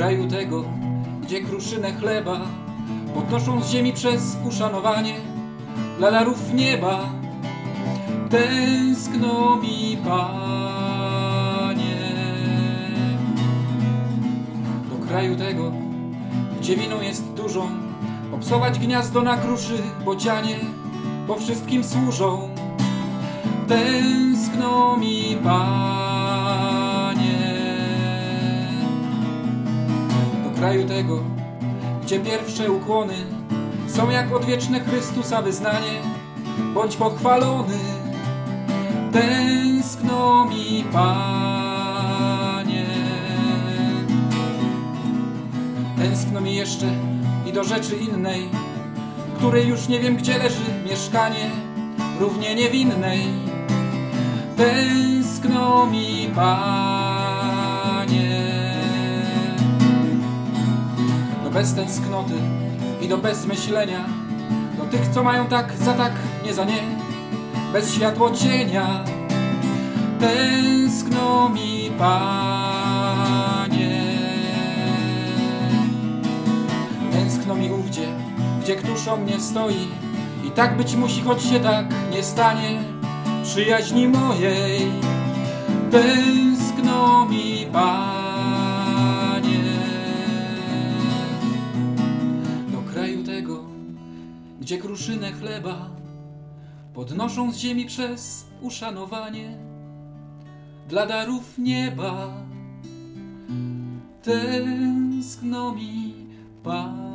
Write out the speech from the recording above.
kraju tego, gdzie kruszynę chleba podnoszą z ziemi przez uszanowanie dla darów nieba. Tęskno mi, Panie, do kraju tego, gdzie winą jest dużą, obsować gniazdo na kruszy bocianie, bo wszystkim służą. Tęskno mi, Panie, kraju tego, gdzie pierwsze ukłony są jak odwieczne Chrystusa wyznanie. Bądź pochwalony, tęskno mi, Panie. Tęskno mi jeszcze i do rzeczy innej, której już nie wiem gdzie leży mieszkanie, równie niewinnej. Tęskno mi, Panie. Bez tęsknoty i do bezmyślenia, do tych, co mają tak za tak, nie za nie, bez światło cienia. Tęskno mi, Panie. Tęskno mi ówdzie, gdzie któż o mnie stoi i tak być musi, choć się tak nie stanie przyjaźni mojej. Tęskno mi, Panie, gdzie kruszynę chleba podnoszą z ziemi przez uszanowanie dla darów nieba. Tęskno mi, Panie.